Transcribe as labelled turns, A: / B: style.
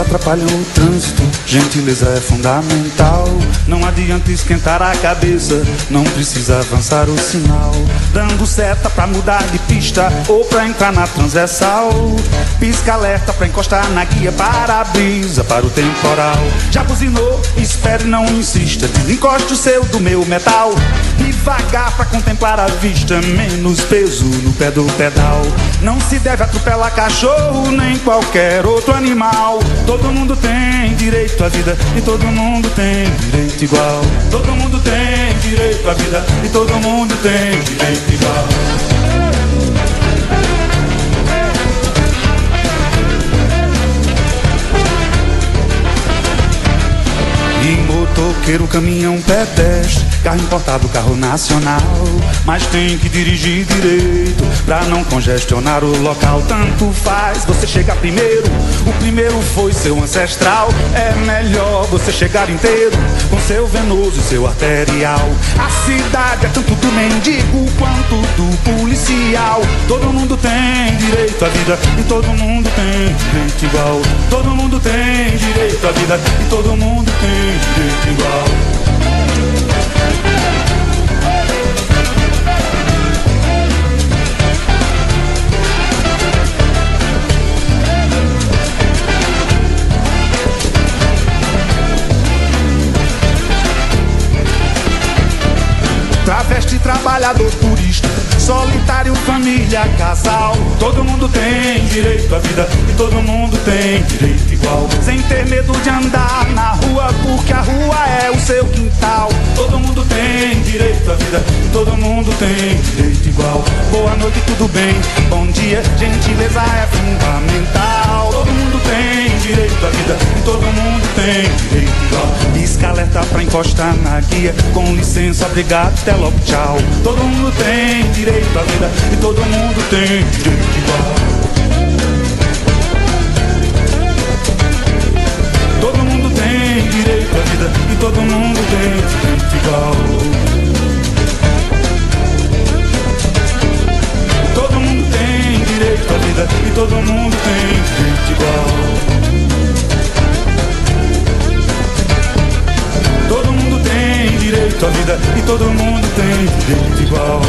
A: atrapalham o trânsito. Gentileza é fundamental. Não adianta esquentar a cabeça, não precisa avançar o sinal. Dando seta pra mudar de pista ou pra entrar na transversal. Pisca alerta pra encostar na guia para a brisa, para o temporal. Já buzinou? Espere, não insista. Desencoste o seu do meu metal. Devagar pra contemplar a vista, menos peso no pé do pedal. Não se deve atropelar cachorro nem qualquer outro animal. Todo mundo tem direito à vida e todo mundo tem direito igual. Todo mundo tem direito à vida e todo mundo tem direito igual. Motoqueiro, caminhão, pedestre, carro importado, carro nacional. Mas tem que dirigir direito pra não congestionar o local. Tanto faz, você chega primeiro. O primeiro foi seu ancestral. É melhor você chegar inteiro com seu venoso e seu arterial. A cidade é tanto do mendigo quanto do policial. Todo mundo tem direito à vida e todo mundo tem direito igual. Todo mundo tem direito à vida e todo mundo tem direito igual. Travesti, trabalhador, turista, solitário, família, casal. Todo mundo tem direito à vida e todo mundo tem direito igual. Sem ter medo de andar na rua, porque a rua seu quintal. Todo mundo tem direito à vida todo mundo tem direito igual. Boa noite, tudo bem? Bom dia, gentileza é fundamental. Todo mundo tem direito à vida todo mundo tem direito igual. Pisca alerta pra encostar na guia. Com licença, obrigado, até logo, tchau. Todo mundo tem direito à vida e todo mundo tem direito igual. Todo mundo tem direito igual. Todo mundo tem direito à vida e todo mundo tem direito igual.